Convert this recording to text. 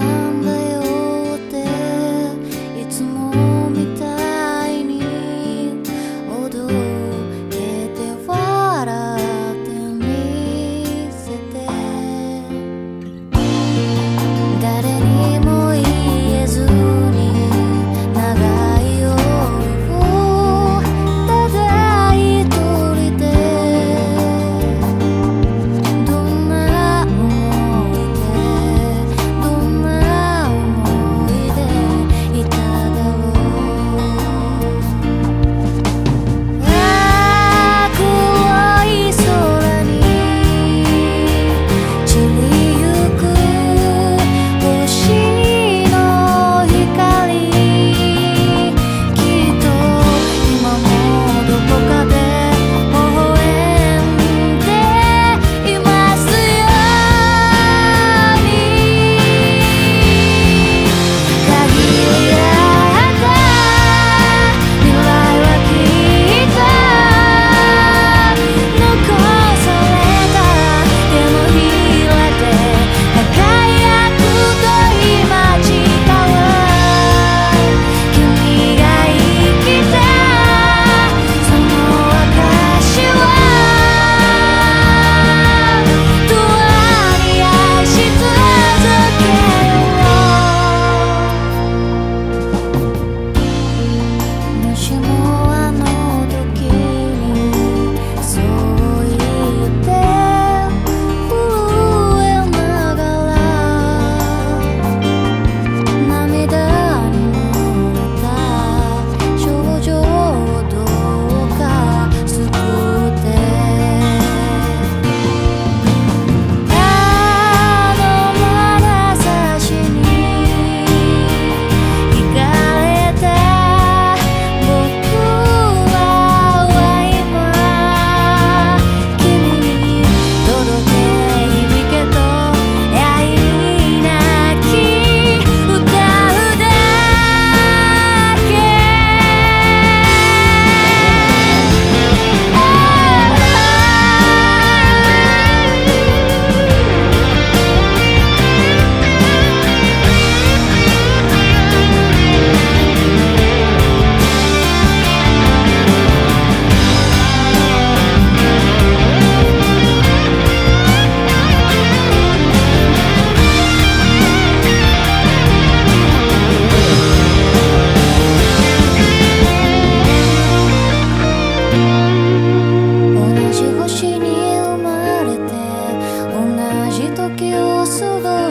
love. 時を過ご